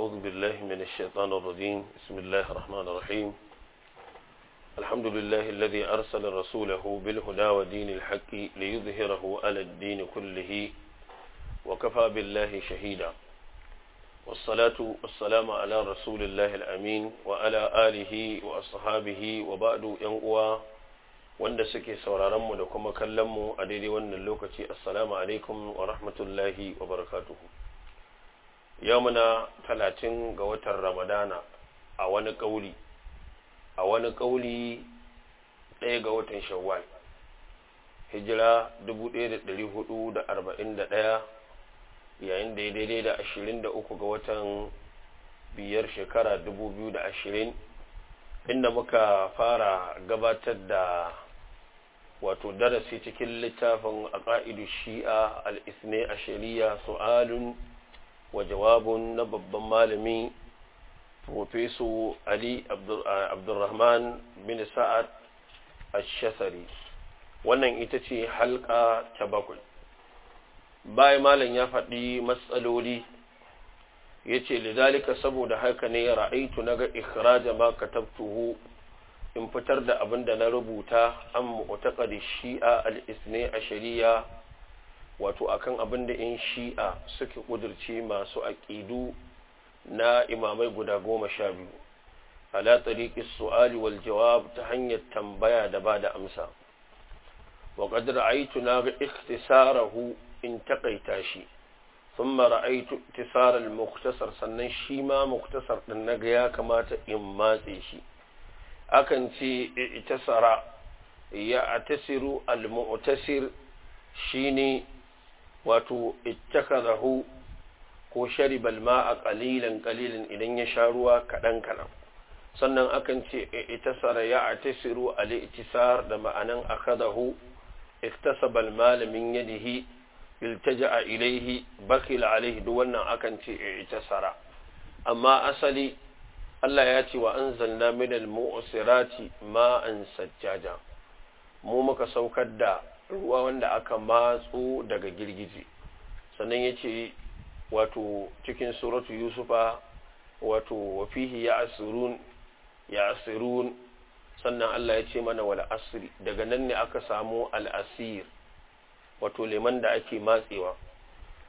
أعوذ بالله من الشيطان الرجيم بسم الله الرحمن الرحيم الحمد لله الذي أرسل رسوله بالهدى ودين الحق ليظهره على الدين كله وكفى بالله شهيدا والصلاة والسلام على رسول الله الأمين وعلى آله وأصحابه وبعد ينقوى wanda suke sauraronmu da kuma kallonmu a daidai wannan lokaci assalamu alaikum wa rahmatullahi wa barakatuhu yau muna talatin ga watan ramadana a wani ƙauli a wani ƙauli ɗaya ga watan shawwal hijira 1441 yayin da ya daidai da 23 ga watan biyar shekara 2020 inda muka fara gabatar da wato darasi cikin littafin a ƙa'idu shi'a al'isne a shari'a su'alun wa jawabun na babban malami Profeso Ali Abdulrahman bin Sa'ad Ash-Shasari. Wannan ita ce halka ta bakwai. Bayan malam ya faɗi matsaloli ya ce lidalika saboda haka ne ra'aitu na ga ikhraja ma katabtuhu in fitar da abin da na rubuta an mu'taqadi shi'a al-isne a shari'a wato akan abin da in shi'a suke kudurce masu aqidu na imamai guda goma sha biyu. Ala tariqis su'ali wal jawab ta hanyar tambaya da ba da amsa. Wa qad ra'aytu na ga ikhtisarahu in taqaita shi. Thumma ra'aytu iktisar al-mukhtasar sannan shi ma mukhtasar din na ga ya kamata in matse shi. Akan ce itasara ya atasiru al-mu'tasir shine wato ittakadahu ko shariba al-ma'a qalilan qalilan idan ya sha ruwa kadan kadan. Sannan akan ce itasara ya atasiru al-ittisar da ma'anan akadahu iktasaba al-mal min yadihi iltaja'a ilayhi bakil alayhi duk wannan akan ce itasara. Amma asali Allah ya ce wa an zanna minal mu'sirati ma'an sajjaja. Mu muka saukar da ruwa wanda aka matso daga girgije. Sannan ya ce wato cikin suratu yusufa wato wa fihi ya asirun ya asirun sannan Allah ya ce mana wal asri. Daga nan ne aka samu al'asir wato leman da ake matsewa.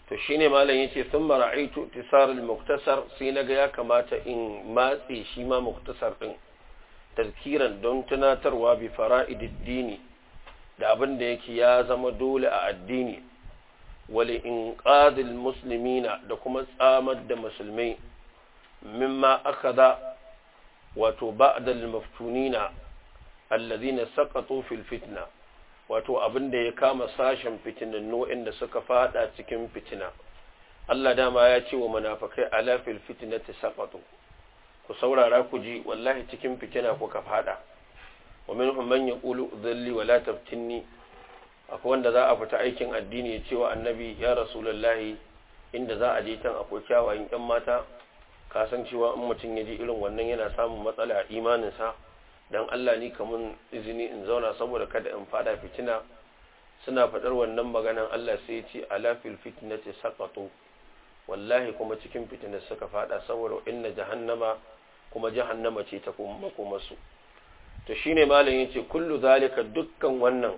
To shine malam ya ce thumma ra'aytu tisar al-muktasar sai na ga ya kamata in matse shi ma muktasar din tazkiran don tunatarwa bi fara'idid da abin da yake ya zama dole a addini wali inqadil muslimina da kuma tsamar da musulmai mimma akada wato ba'dal maftunina alladhina saqatu fil fitna wato abin da ya kama sashen fitinannu inda suka fada cikin fitina. Allah dama ya ce wa munafikai ala fil fitnati saqatu. Ku saurara ku ji wallahi cikin fitina kuka fada. Wa minhum man yaqulu dhalli wa la taftinni akwai wanda za a fita aikin addini ya ce wa annabi ya rasulullahi inda za a je tan akwai kyawawan yan mata ka san cewa in mutum ya ji irin wannan yana samun matsala a imaninsa dan Allah ni kamun izini in zauna saboda kada in fada fitina. Suna faɗar wannan maganan Allah sai ya ce ala fil fitnati saqatu. Wallahi kuma cikin fitina suka fada saboda inna jahannama kuma jahannama ce ta kuma makomarsu. To shine malam ya ce kullu zalika dukkan wannan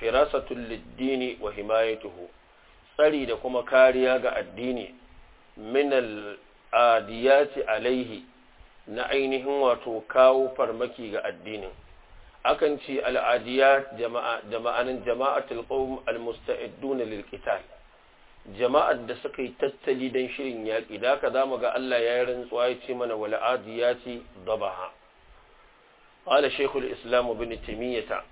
firasatul lid-dini wa himayatuhu tsari da kuma kariya ga addini min al-adiyati alaihi na ainihin wato kawo farmaki ga addinin. Akan ce al'adiyat jama'anin jama'atul qawm al-musta'idun lil jama'ar da suka yi tattali dan shirin yaki da haka za mu ga Allah ya yi rantsuwa ya ce mana wal adiyati dabaha. Qala shaykhul islam ibn taymiyyah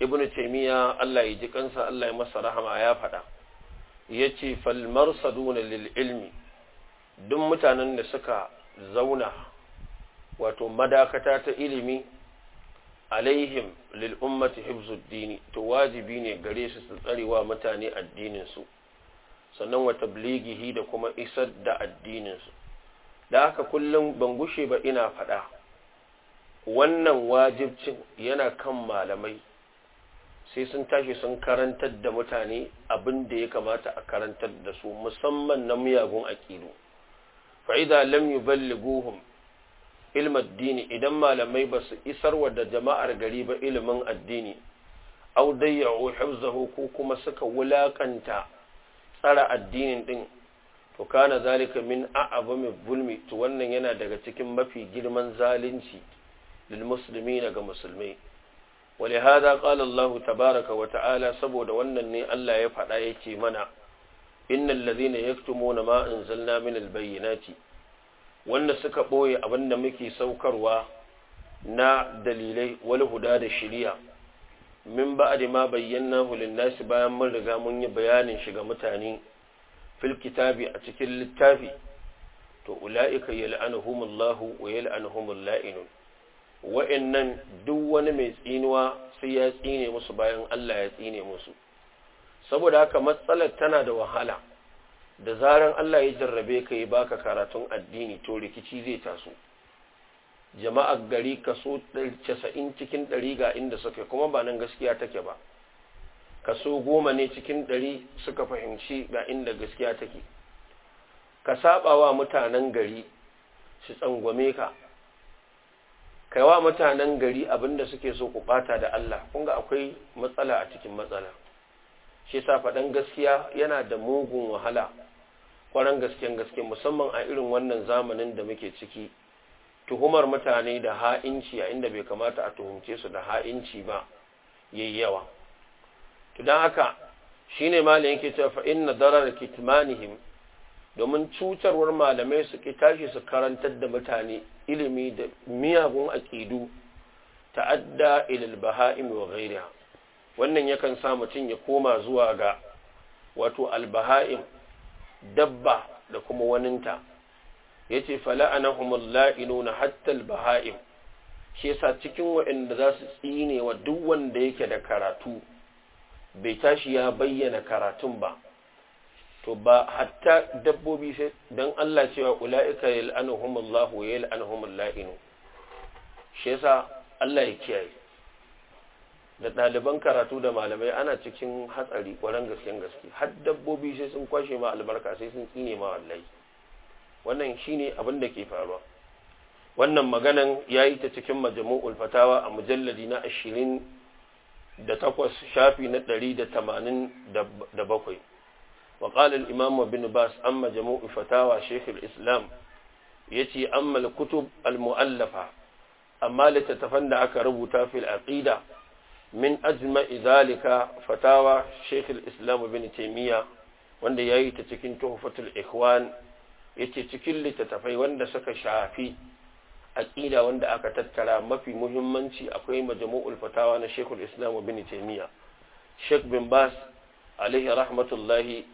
ibn taymiyyah Allah ya ji kansa Allah ya masa rahama ya faɗa ya ce fal marsaduna lil ilmi duk mutanen da suka zauna wato madakata ta ilimi alaihim lil ummati hifzuddini to wajibi ne gare su su tsarewa mutane addinin su sannan wa tablighihi da kuma isar da addinin su da haka kullum ban gushe ba ina faɗa wannan wajibcin yana kan malamai. Sai sun tashi sun karantar da mutane abin da ya kamata a karantar da su musamman na miyagun aƙidu. Fa idza lam yuballighuhum ilm addini idan malamai ba su isarwa da jama'ar gari ba ilimin addini aw dayya'u hifzahu ko kuma suka wulaƙanta tsara addinin din to kana zalika min a'zami zulmi to wannan yana daga cikin mafi girman zalunci. lil muslimin ga musulmai ولهذا قال الله تبارك وتعالى saboda wannan ne Allah ya faɗa yake mana innal ladhina yaktumuna ma anzalna min albayyinati wanda suka boye abinda muke saukarwa na dalilai wal huda da shari'a min ba'di ma bayyanahu lin-nasi bayan mun riga mun yi bayanin shi ga mutane fil kitabi a wa'annan duk wani mai tsinuwa sai ya tsine musu bayan Allah ya tsine musu. Saboda haka matsalar tana da wahala. Da zaran Allah ya jarrabe ka yi baka karatun addini to rikici zai taso. Jama'ar gari kaso 90 cikin 100 ga inda suke kuma ba nan gaskiya take ba. Kaso goma ne cikin 100 suka fahimci ga inda gaskiya take. Ka saba wa mutanen gari su tsangwame ka. Kai wa mutanen gari abin da suke so ku bata da Allah. Kun ga akwai matsala a cikin matsala. Shi yasa faɗan gaskiya yana da mugun wahala. Ƙwaran gaskiyan gaske musamman a irin wannan zamanin da muke ciki. Tuhumar mutane da ha'inci a inda bai kamata a tuhumce su da ha'inci ba yayi yawa. To dan haka shine malamin yake cewa fa inna darar kitmanihim domin cutarwar malamai su ki tashi su karantar da mutane. Ilimi da miyagun aƙidu ta'adda ilal baha'im wa ghairiha. Wannan yakan sa mutum ya koma zuwa ga wato albaha'im dabba da kuma waninta. Yace fala'anahumul la'inuna hatta albaha'im. Shi yasa cikin waɗanda za su tsine wa duk wanda yake da karatu bai tashi ya bayyana karatun ba. To ba hatta dabbobi sai dan Allah cewa ulaika yal'anuhumullahu wa yal'anuhumul la'inu shi yasa Allah ya kiyaye. Da ɗaliban karatu da malamai ana cikin hatsari ƙwarar gasken gaske. Har dabbobi sai sun kwashe ma albarka sai sun tsine ma wallahi. Wannan shine abin da ke faruwa. Wannan maganan yayi ta cikin majmu'ul fatawa a mujalladi na ashirin da takwas shafi na ɗari da tamanin da bakwai. وقال الإمام ابن باس أما جموع فتاوى شيخ الإسلام يتي أما الكتب المؤلفة أما لتتفند أكربتا في العقيدة من أجمع ذلك فتاوى شيخ الإسلام ابن تيمية wanda ya yi ta cikin tuhfatul ikhwan yace cikin littattafai wanda suka shafi aqida wanda aka tattara mafi muhimmanci akwai majmu'ul fatawa na Sheikhul Islam Ibn Taymiyyah Sheikh bin Bas alaihi rahmatullahi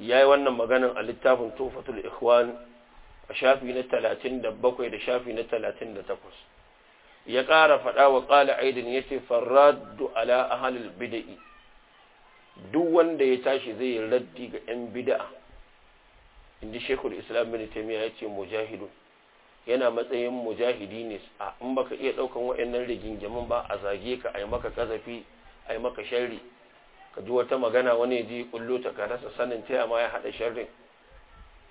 ya yi wannan maganan a littafin tufatul ikhwan a shafi na talatin da bakwai da shafi na talatin da takwas. Ya ƙara faɗa wa ƙala aidin ya ce farraddu ala ahalil bida'i. Duk wanda ya tashi zai yi raddi ga 'yan bida'a. Inda shekul islam bin taimiyya ya ce mujahidu yana matsayin mujahidi ne a in baka iya ɗaukan waɗannan rigingimin ba a zage ka a yi maka kazafi a yi maka sharri. Ka ji wata magana wani ji kullo ta ka rasa sanin ta ma ya haɗa sharrin.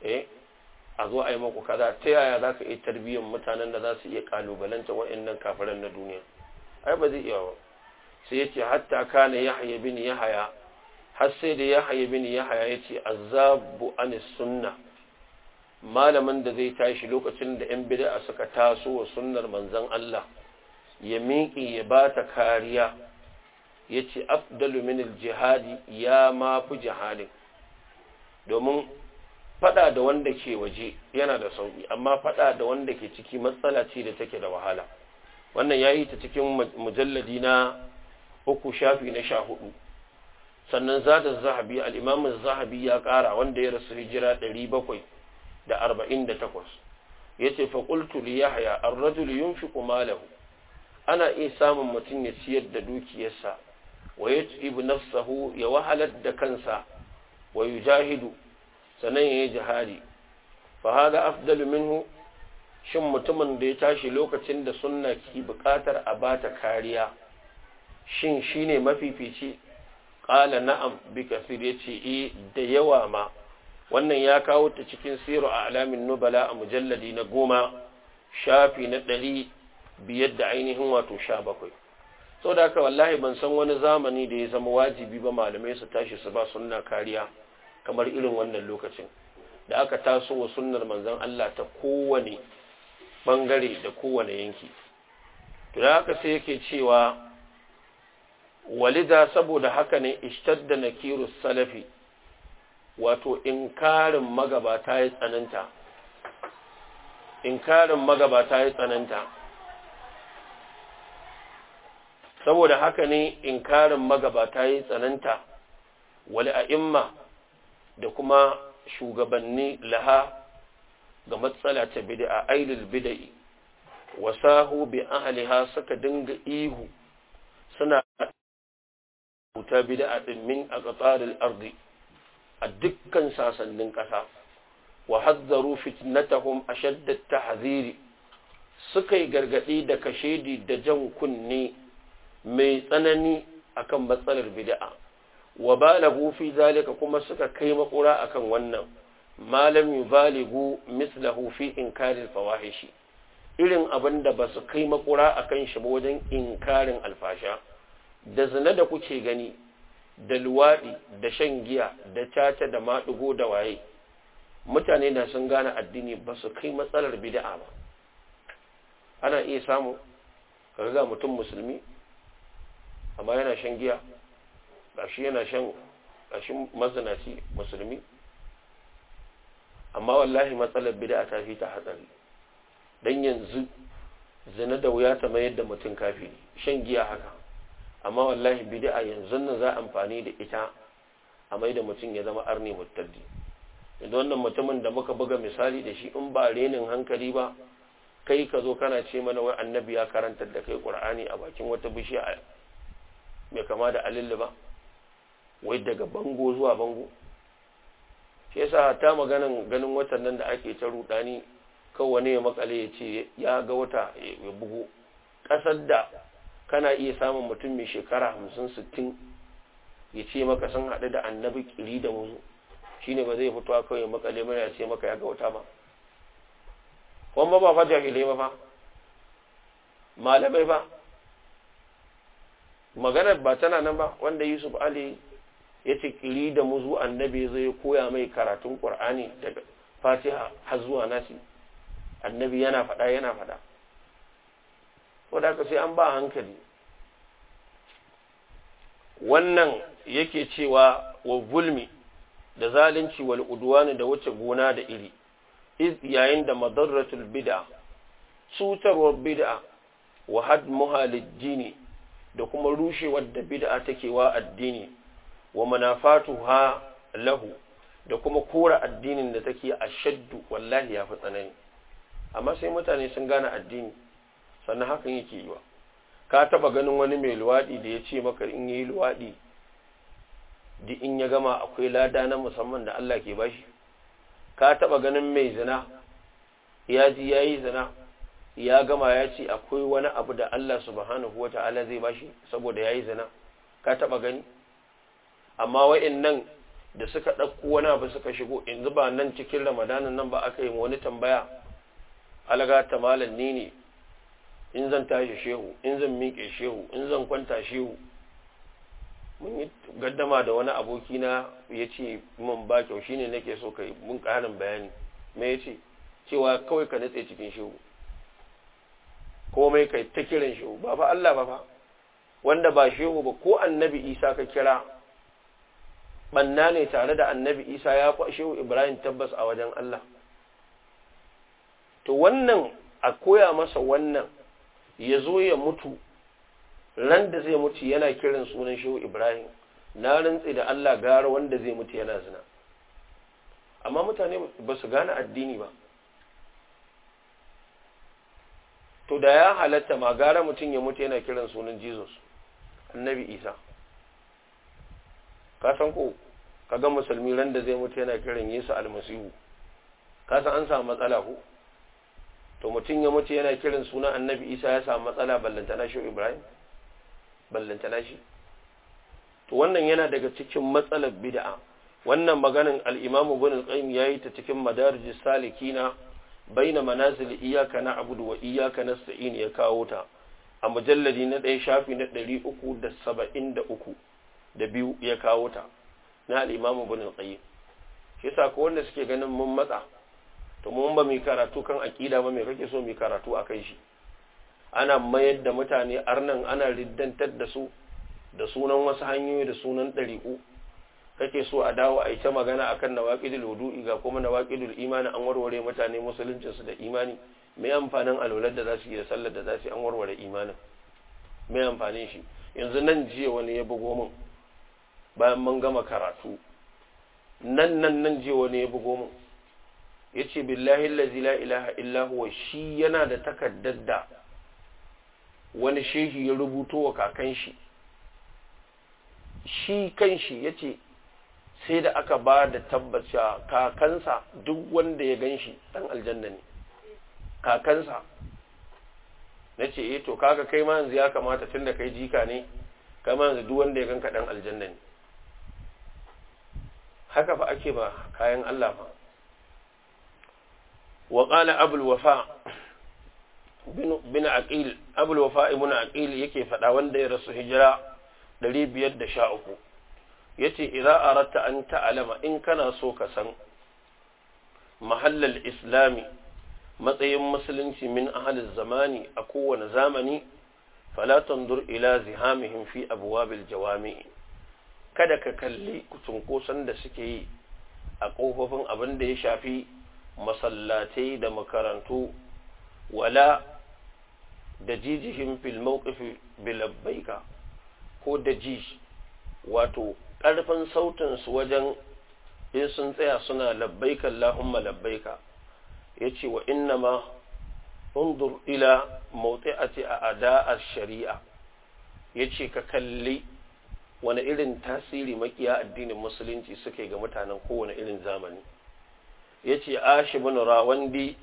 Eh a zo a yi maku kaza. Ta yaya za ka iya tarbiyyar mutanen da za su iya kalubalanta waɗannan kafiran na duniya? Ai ba zai iya ba. Sai ya ce hatta kana yahya bin yahaya har sai da yahya bin yahaya ya ce azabu an sunna. Malamin da zai tashi lokacin da yan bid'a suka taso wa sunnar manzon Allah ya miƙe ya ba ta kariya. Ya ce afdalu min jihadi ya ma fi jihadin. Domin fada da wanda ke waje yana da sauƙi amma fada da wanda ke ciki matsala ce da take da wahala. Wannan ya yi ta cikin mujalladi na uku shafi na sha huɗu. Sannan zata zahabi al'imamin zahabi ya kara wanda ya rasu hijira ɗari bakwai da arba'in da takwas. Ya ce faƙultu li yahya ar-rajul yunfiqu malahu. Ana iya samun mutum ya ciyar da dukiyarsa wa yat'ibu nafsahu ya wahalar da kansa wa yujahidu sannan ya yi jihadi fa hada afdalu minhu shin mutumin da ya tashi lokacin da sunna ki buƙatar a bata kariya shin shine mafifici qala na'am bi kasir ya ce eh da yawa ma wannan ya kawo ta cikin siru a alamin nubala a mujalladi na goma shafi na ɗari biyar da ainihin wato sha bakwai sau da haka wallahi ban san wani zamani da ya zama wajibi ba malamai su tashi su ba sunna kariya kamar irin wannan lokacin. Da aka taso wa sunnar manzon Allah ta kowane ɓangare da kowane yanki. To da haka sai yake cewa walida saboda haka ne ishtadda nakiru salafi wato inkarin magabata ya tsananta. Inkarin magabata ya tsananta. Saboda haka ne inkarin magabata ya tsananta wali a'imma da kuma shugabanni laha ga matsala ta bid'a ailul bid'i. Wasahu bi ahliha suka dinga ihu suna ta bid'a din min aqtaril ardi a dukkan sasannin ƙasa. Wa hadzaru fitnatahum ashadda tahziri suka yi gargaɗi da kashedi da jan kunne mai tsanani akan matsalar bid'a. Wa balagu fi zalika kuma suka kai makura akan wannan. Malam yubaligu mislahu fi inkaril fawahishi. Irin abin da ba su kai makura akan shi ba wajen inkarin alfasha. Da zina da kuke gani da luwaɗi da shan giya da caca da maɗigo da waye. Mutane na sun gane addini ba su kai matsalar bid'a ba. Ana iya samu ga mutum musulmi amma yana shan giya. Gashi yana shan gashi mazinaci musulmi. Amma wallahi matsalar bid'a ta fi ta hatsari. Dan yanzu zina da wuya ta mayar da mutum kafiri. Shan giya haka. Amma wallahi bid'a yanzu nan za amfani da ita a mai da mutum ya zama arni mutaddi idan wannan mutumin da muka buga misali da shi in ba renin hankali ba kai ka zo kana ce mana wai annabi ya karantar da kai qur'ani a bakin wata bishiya mai kama da alilli ba wai daga bango zuwa bango. Shi yasa hatta maganan ganin watan nan da ake ta rudani wani ya makale ya ce ya ga wata ya bugu. Ƙasar da kana iya samun mutum mai shekara hamsin sittin ya ce maka sun haɗu da annabi ƙiri da muzu shi ne ba zai fito a kawai makale mana ya ce maka ya ga wata ba. Kuma ba fa jahilai ba fa. Malamai ba maganar ba tana nan ba wanda yusuf ali ya ce ƙiri da muzu annabi zai koya mai karatun ƙur'ani daga fatiha har zuwa nasi. Annabi yana faɗa yana faɗa. Wadda sai an ba hankali. Wannan yake cewa wa zulmi da zalunci wal udwani da wuce gona da iri. Iz yayin da madarratul bid'a cutarwar bid'a wa hadmuha lid da kuma rushewar da bid'a take wa addini wa manafatuha lahu da kuma kora addinin da take ashaddu wallahi ya fi tsanani. Amma sai mutane sun gane addini sannan hakan yake yiwa. Ka taba ganin wani mai luwaɗi da ya ce maka in yi luwaɗi duk in ya gama akwai lada na musamman da Allah ke bashi? Ka taba ganin mai zina ya ji ya yi zina ya gama ya ce akwai wani abu da Allah subhanahu wata'ala zai bashi saboda ya yi zina. Ka taba gani? Amma wa'in nan da suka ɗauko wani abu suka shigo yanzu ba nan cikin ramadanin nan ba aka yi wani tambaya alaga ta malam ni ne in zan tashi shehu in zan miƙe shehu in zan kwanta shehu. Mun yi gaddama da wani aboki na ya ce mun ba kyau shine nake so kai mun ƙarin bayani. Me ya ce? Cewa kawai ka natse cikin shehu. Komai kai ta kiran shehu. Ba fa Allah ba fa. Wanda ba shehu ba ko annabi isa ka kira banna ne tare da annabi isa ya kwa shehu ibrahim tabbas a wajen Allah. To wannan a koya masa wannan ya zo ya mutu ran da zai mutu yana kiran sunan shehu ibrahim. Na rantsi da Allah gara wanda zai mutu yana zina. Amma mutane ba su gane addini ba. To da ya halatta ma gara mutum ya mutu yana kiran sunan jesus annabi isa. Ka san ko? Kaga musulmi ran da zai mutu yana kiran yesu almasihu. Ka san an samu matsala ko? To mutum ya mutu yana kiran sunan annabi isa ya samu matsala ballantana shi ibrahim? Ballantana shi? To wannan yana daga cikin matsalar bid'a. Wannan maganin al-imamu ibn al-qayyim yayi ta cikin madarijus salikina baina manazil iyyaka na'budu wa iyyaka nasta'in ya kawo ta a mujalladi na ɗaya shafi na ɗari uku da saba'in biyu ya kawo ta na al-imamu ibn al-qayyim. Shi yasa ko wanda suke ganin mun matsa to mun ba mu karatu kan aqida ba me kake so mu karatu akai shi? Ana mayar da mutane arnan ana riddantar da su da sunan wasu hanyoyi da sunan ɗari'u kake so a dawo a yi ta magana akan nawaqidul wudu'i ga kuma nawaqidul imani an warware mutane musuluncin su da imani me amfanin alwalar da za su yi da sallar da za su yi an warware imanin? Me amfanin shi? Yanzu nan jiya wani ya bugo min bayan mun gama karatu nan nan nan jiya wani ya bugo min ya ce billahi allazi la ilaha illa huwa shi yana da takaddar da wani shehi ya rubuto wa kakan shi. Shi kan shi ya ce sai da aka ba da tabbaca kakansa duk wanda ya gan shi ɗan aljanna ne. Kakansa. Na ce eh to kaga kai ma yanzu ya kamata tun da kai jika ne kai ma yanzu duk wanda ya ganka ɗan aljanna ne. Haka fa ake ba kayan Allah fa wa qala abul wafa bin aqil abul wafa ibn aqil yake faɗa wanda ya rasu hijira 513 ya ce idza aratta an ta'lama in kana so ka san mahallal islami matsayin musulunci min ahalin zamani a kowane zamani fala tandur ila zihamihim fi abwabil jawami. Kada ka kalli cunkoson da suke yi a ƙofofin abin da ya shafi masallatai da makarantu wala da jijihim fil bilabbaika ko da ji wato ƙarfin sautin su wajen in sun tsaya suna labbaika Allahumma labbaika. Yace wa inna ma undur ila mawti'ati ada'ar shari'a. Yace ka kalli wani irin tasiri makiya addinin musulunci suke ga mutanen kowane irin zamani. Yace ashibun rawandi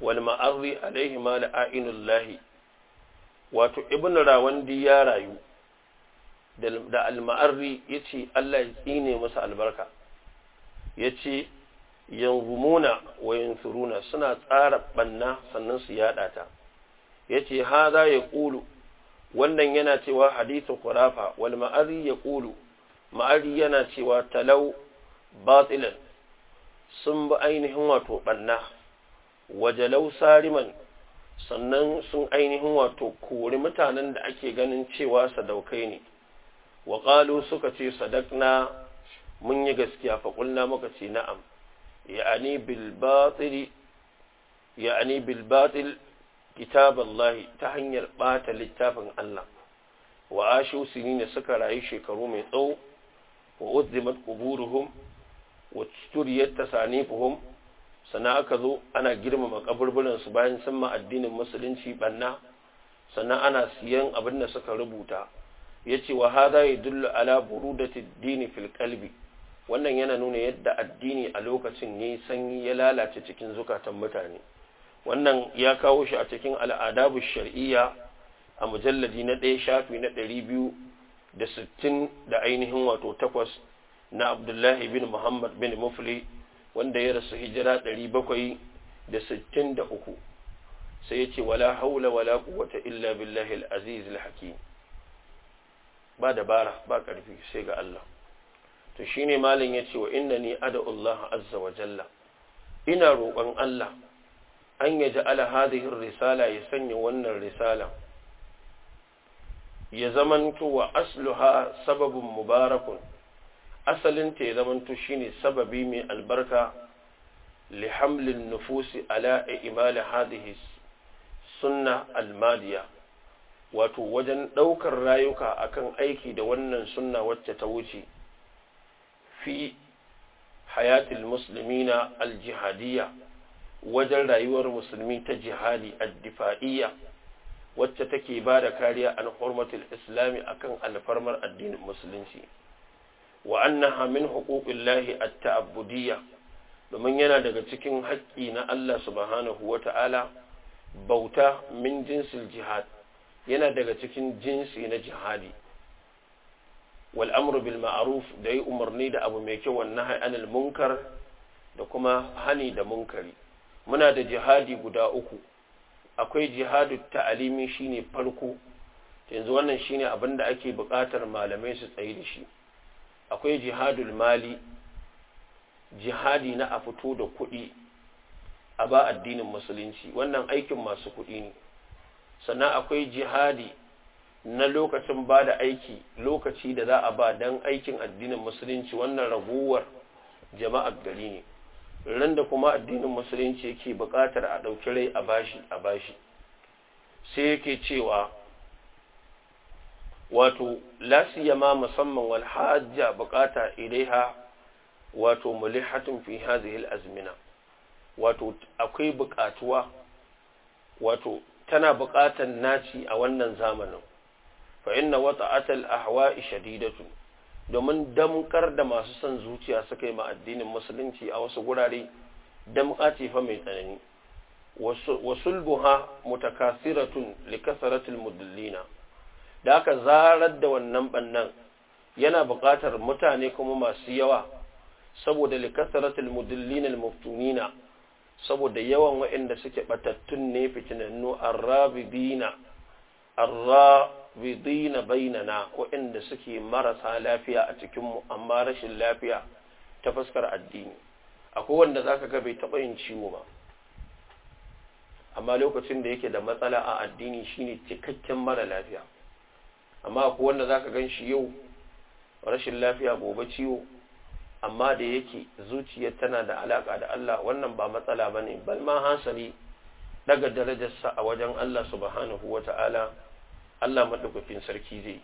wal ma'arri alaihi ma la'ainullahi. Wato ibn rawandi ya rayu da al-ma'arri ya ce Allah ya tsine masa albarka. Yace yanzumuna wa suna tsara banna sannan su yada ta. Yace hadha yaqulu wannan yana cewa hadithu khurafa wal ma'ari yaqulu ma'ari yana cewa talau batilan. Sun bi ainihin wato banna wajalau sariman. Sannan sun ainihin wato kori mutanen da ake ganin cewa sadaukai ne. wa qalu suka ce sadakna mun yi gaskiya fa qulna muka ce na'am ya'ani bil batil ya'ani bil batil kitab Allah ta hanyar bata littafin Allah wa ashu sinina suka rayu shekaru mai tsawo wa uzzimat quburuhum wa turiyat tasanifuhum sana aka zo ana girmama kaburburansu bayan sun ma addinin musulunci banna sana ana siyan abin da suka rubuta ya ce wa hadha yadullu ala burudati ad-din fil qalbi wannan yana nuna yadda addini a lokacin ya sanyi ya lalace cikin zukatan mutane wannan ya kawo shi a cikin al'adabu shar'iyya a mujalladi na ɗaya shafi na ɗari biyu da sittin da ainihin wato takwas na abdullahi bin muhammad bin mufli wanda ya rasu hijira ɗari bakwai da sittin da uku. Sai ya ce wala haula wala quwwata illa billahi al-aziz al-hakim. Ba dabara ba ƙarfi sai ga Allah. To shine malin ya ce wa inna ni ada Allah azza wa jalla. Ina roƙon Allah an ya ja'ala hadhihi risala ya sanya wannan risala. Ya zamanto wa asluha sababun mubarakun. Asalin ta ya zamanto shine sababi mai albarka. Li hamlin nufusi ala imali hadhihi sunna almadiya wato wajen ɗaukar rayuka akan aiki da wannan sunna wacce ta wuce fi hayatul muslimina aljihadiyya wajen rayuwar musulmi ta jihadi addifa'iyya wacce take ba da kariya an hurmatul islami akan alfarmar addinin musulunci. Wa annaha min huquqillahi at-ta'abbudiyya domin yana daga cikin haƙƙi na Allah subhanahu wata'ala bauta min jinsil jihad yana daga cikin jinsi na jihadi. Wal amru bil ma'ruf da yi umarni da abu mai kyau wannan anil munkar da kuma hani da munkari. Muna da jihadi guda uku. Akwai jihadu ta'alimi shine farko. Yanzu wannan shine abin da ake buƙatar malamai su tsayi da shi. Akwai jihadul mali. Jihadi na a fito da kuɗi a ba addinin musulunci. Wannan aikin masu kuɗi ne. Sannan akwai jihadi na lokacin ba da aiki lokaci da za a ba don aikin addinin musulunci. Wannan raguwar jama'ar gari ne. Ran da kuma addinin musulunci yake buƙatar a ɗauki rai a bashi a bashi. Sai yake cewa wato lasiyama musamman wal hajja buƙata ilaiha wato mulihatun fi hadhihi al-azmina. Wato akwai buƙatuwa wato tana buƙatar naci a wannan zamanin. Fa inna wata'at al-ahwa'i shadidatun. Domin damkar da masu son zuciya suka yi ma addinin musulunci a wasu gurare damka ce fa mai tsanani. Wasulbuha mutakasiratun likasaratul mudallina. Da aka zarar da wannan bannan yana buƙatar mutane kuma masu yawa saboda likasaratul mudallina almuftunina saboda yawan waɗanda suke batattun ne fitinannu arrabidina arrabidina bainana waɗanda suke marasa lafiya a cikinmu amma rashin lafiya ta fuskar addini. Akwai wanda zaka ga bai taɓa yin ciwo ba. Amma lokacin da yake da matsala a addini shine cikakken mara lafiya. Amma akwai wanda zaka gan shi yau rashin lafiya gobe ciwo amma da yake zuciyar tana da alaka da Allah wannan ba matsala ba ne bal ma hasali daga darajarsa a wajen Allah subhanahu wata'ala Allah madaukakin sarki zai.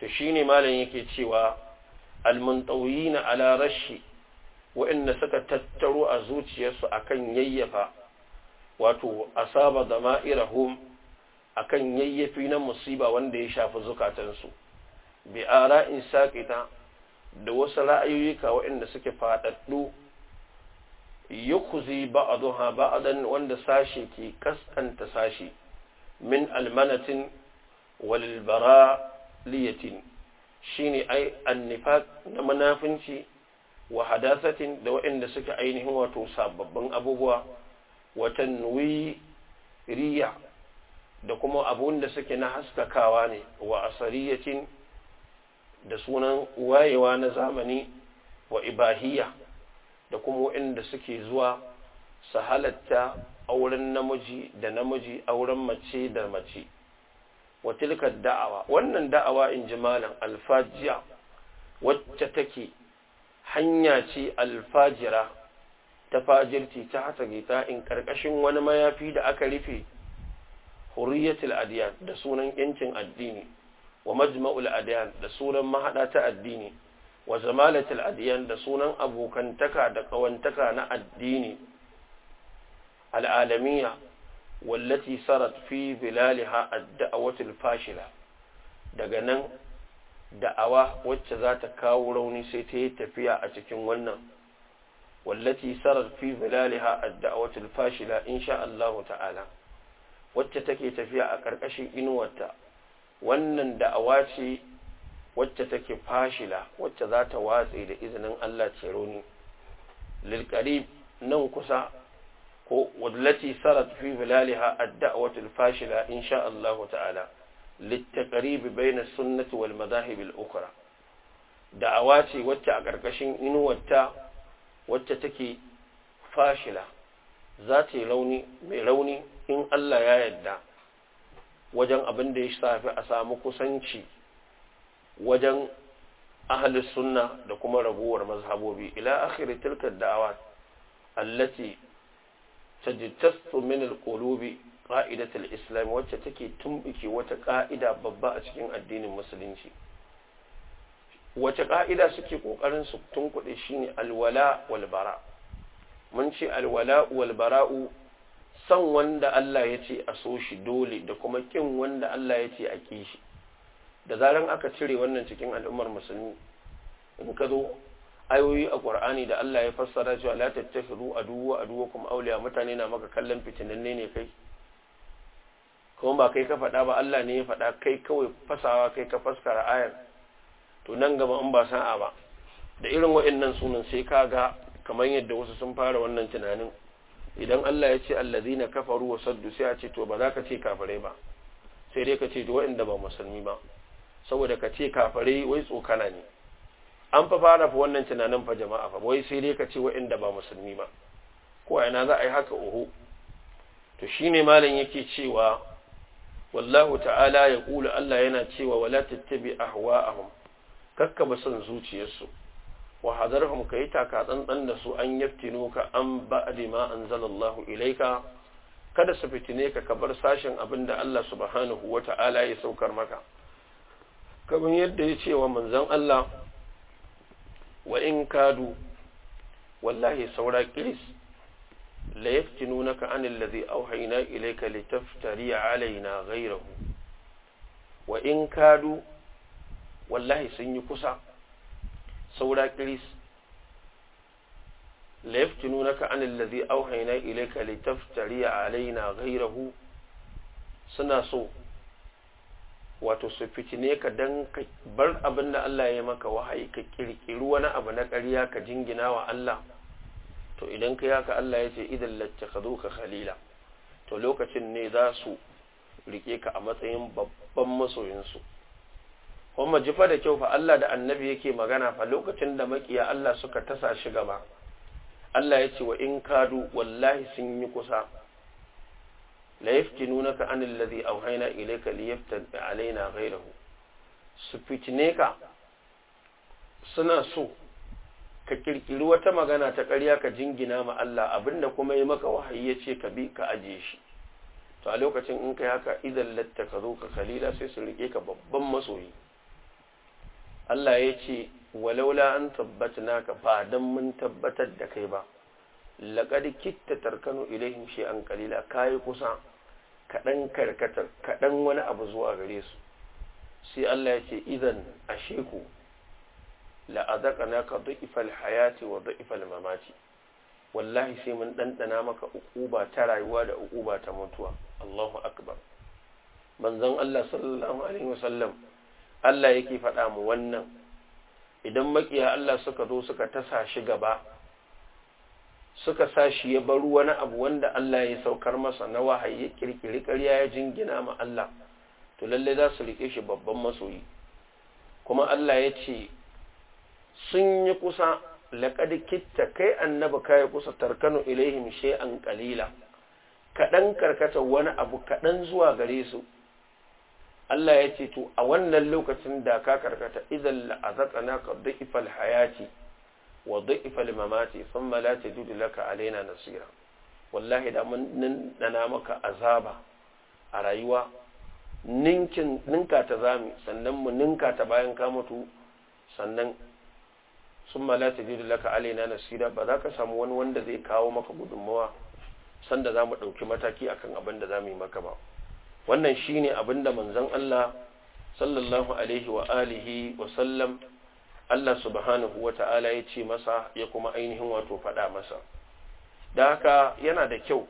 To shine malam yake cewa almuntawiyina ala rashi wa'inda suka tattaro a zuciyarsu akan yayyafa wato asaba da ma'irahum akan yayyafi na musiba wanda ya shafi zukatansu. Bi ara'in saƙita da wasu ra'ayoyika waɗanda suke faɗaɗɗu yukuzi ba'aduha ba'adan wanda sashe ke kaskanta sashe min almanatin walil baraliyatin. Shine ai annifaq na munafinci wa hadasatin da waɗanda suke ainihin wato sababbin abubuwa watan riya da kuma abun da suke na haskakawa ne wa asariyatin da sunan wayewa na zamani wa ibahiyya da kuma waɗanda suke zuwa su halatta auren namiji da namiji auren mace da mace. Wa tilka da'awa wannan da'awa in ji malam alfajiya wacce take hanya ce alfajira ta fajirci ta hata gita in ƙarƙashin wani mayafi da aka rufe hurriyatul adiyan da sunan yancin addini. Wa majma'ul adiyan da sunan mahada ta addini wa zamalatul adiyan da sunan abokantaka da kawantaka na addini. Al'alamiya wallati sarat fi bilaliha ad-da'watul fashila daga nan da'awa wacce za ta kawo rauni sai ta yi tafiya a cikin wannan. Wallati sarar fi bilaliha ta'ala wacce take tafiya a ƙarƙashin inuwarta. wannan da'awa ce wacce take fashila wacce za ta watse da izinin Allah ce rauni lil qarib nan kusa ko wallati sarat fi bilaliha ad-da'watul fashila insha Allah ta'ala للتقريب بين السنة والمذاهب الأخرى دعواتي وتا أقرقشين إنو وتا وتا تكي فاشلة ذاتي لوني ملوني إن الله يا يدى wajen abin da ya shafi a samu kusanci wajen ahli sunna da kuma raguwar mazhabobi. Ila akhiri tilka da'awat allati tajtasu min alqulubi ƙa'idatul islam wacce take tumbuke wata ƙa'ida babba a cikin addinin musulunci. Wace ƙa'ida suke ƙoƙarin su tunkuɗe shine alwala walbara mun ce alwala walbara'u san wanda Allah ya ce a so shi dole da kuma ƙin wanda Allah ya ce a ƙi shi. Da zaran aka cire wannan cikin al'ummar musulmi in ka zo ayoyi a ƙur'ani da Allah ya fassara cewa la tattakhidhu aduwwa aduwwakum awliya mutane na maka kallon fitinanne ne kai. Kuma ba kai ka faɗa ba Allah ne ya faɗa kai kawai fasawa kai ka faskara ayar. To nan gaba in ba sa'a ba da irin waɗannan sunan sai ka ga kamar yadda wasu sun fara wannan tunanin. Idan Allah ya ce allazina kafaru wa saddu sai a ce to ba za ka ce kafirai ba. Sai dai ka ce waɗanda ba musulmi ba. Saboda ka ce kafirai wai tsokana ne. An fa fara fa wannan tunanin fa jama'a fa wai sai dai ka ce waɗanda ba musulmi ba. Ko ina za a yi haka oho. To shine malam yake cewa wallahu ta'ala ya kula Allah yana cewa wala tattabi ahwa'ahum. Kakka ba son zuciyarsu. Wa hadarhum kai taka tsantsan da su an yaftino ka an ba'di ma anzalallahu ilaika. Kada su fitine ka ka bar sashin abin da Allah subhanahu wata'ala ya saukar maka. Kamar yadda ya ce wa manzon Allah wa in kadu wallahi saura kiris la alaina ghayrahu. Wa in sun yi kusa. Saura kiris la yaftinunaka an alladhi awhayna ilayka litaftari alaina ghayrahu. Suna so wato su fitine ka dan bar abin da Allah ya maka wahayi ka kirkiri wani abu na ƙarya ka jingina wa Allah. To idan ka yaka Allah ya ce idan ka khalila. To lokacin ne za su riƙe ka a matsayin babban masoyinsu. Kuma jifa da kyau fa Allah da annabi yake magana fa lokacin da makiya Allah suka tasa shi gaba. Allah ya ce wa in kadu wallahi sun yi kusa. La yaftinunaka an alladhi awhayna ilayka liyaftan alaina ghayrahu. Su fitine ka. Suna so ka kirkiri wata magana ta ƙarya ka jingina ma Allah abin da kuma yi maka wahayi ya ce ka bi ka ajiye shi. To a lokacin in kai haka idan latta ka zo ka kalila sai su riƙe ka babban masoyi. Allah ya ce walaula an tabbatna ka ba dan mun tabbatar da kai ba. Laqad kitta tarkanu ilaihim shay'an qalila. Kai kusa kadan karkatar kadan wani abu zuwa gare su. Sai Allah ya ce idan asheku la'azaqnaka dhifal hayati wa dhifal mamati. Wallahi sai mun dandana maka ukuba ta rayuwa da ukuba ta mutuwa. Allahu akbar. Manzon Allah sallallahu alaihi wasallam Allah yake faɗa mu wannan. Idan makiya Allah suka zo suka tasa shi gaba suka sa shi ya bar wani abu wanda Allah ya saukar masa na wahayi ya kirkiri ƙarya ya jingina ma Allah to lalle za su riƙe shi babban masoyi. Kuma Allah ya ce sun yi kusa laƙad kitta kai annaba kai kusa tarkanu ilaihim shay'an qalila. Kaɗan karkata wani abu kaɗan zuwa gare su Allah ya ce to a wannan lokacin da ka karkata idan la'azaqnaka dhifal hayati wa dhifal mamati thumma la tajidu laka alaina nasira. Wallahi da mun dana maka azaba a rayuwa ninkin ninka ta zami sannan mu ninka ta bayan ka mutu sannan sun la tajidu laka alaina nasira ba za ka samu wani wanda zai kawo maka gudunmawa sanda za mu ɗauki mataki akan abin da za mu yi maka ba. Wannan shine abin da manzon Allah sallallahu alaihi wa alihi wa sallam Allah subhanahu wa ta'ala ya ce masa ya kuma ainihin wato faɗa masa. Da haka yana da kyau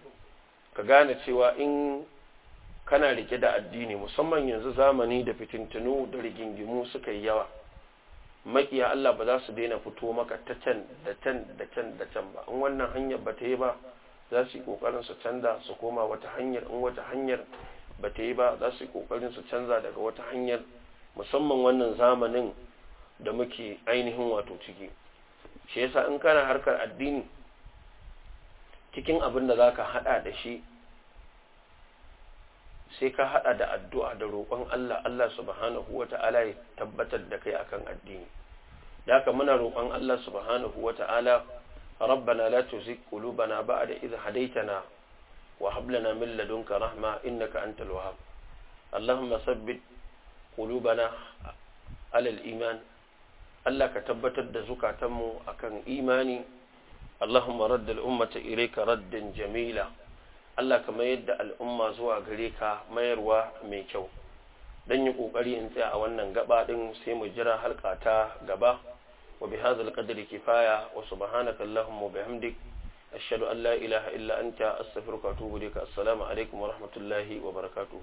ka gane cewa in kana riƙe da addini musamman yanzu zamani da fitintunu da rigingimu suka yi yawa makiya Allah ba za su daina fito maka ta can da can da can da can ba. In wannan hanyar ba ta yi ba za su yi ƙoƙarin su canza su koma wata hanyar in wata hanyar ba ta yi ba za su yi ƙoƙarin su canza daga wata hanyar musamman wannan zamanin da muke ainihin wato ciki. Shi yasa in kana harkar addini cikin abin da za ka haɗa da shi sai ka haɗa da addu'a da roƙon Allah Allah subhanahu wa ta'ala ya tabbatar da kai akan addini. Da muna roƙon Allah subhanahu wa ta'ala rabbana la tuzigh qulubana ba'da idh hadaytana وهب لنا من لدنك رحمة إنك أنت الوهاب اللهم ثبت قلوبنا على الإيمان Allah ka tabbatar da zukatanmu akan imani Allahumma radda al'ummata ilayka raddan jamila Allah ka mayar da al'umma zuwa gare ka mayarwa mai kyau dan yi kokari in tsaya a wannan gaba din sai mu jira halka ta gaba wa bi hadzal qadri kifaya wa subhanaka allahumma wa bihamdik ashhadu an la ilaha illa anta astaghfiruka wa atubu ilaik assalamu alaikum wa rahmatullahi wa barakatuh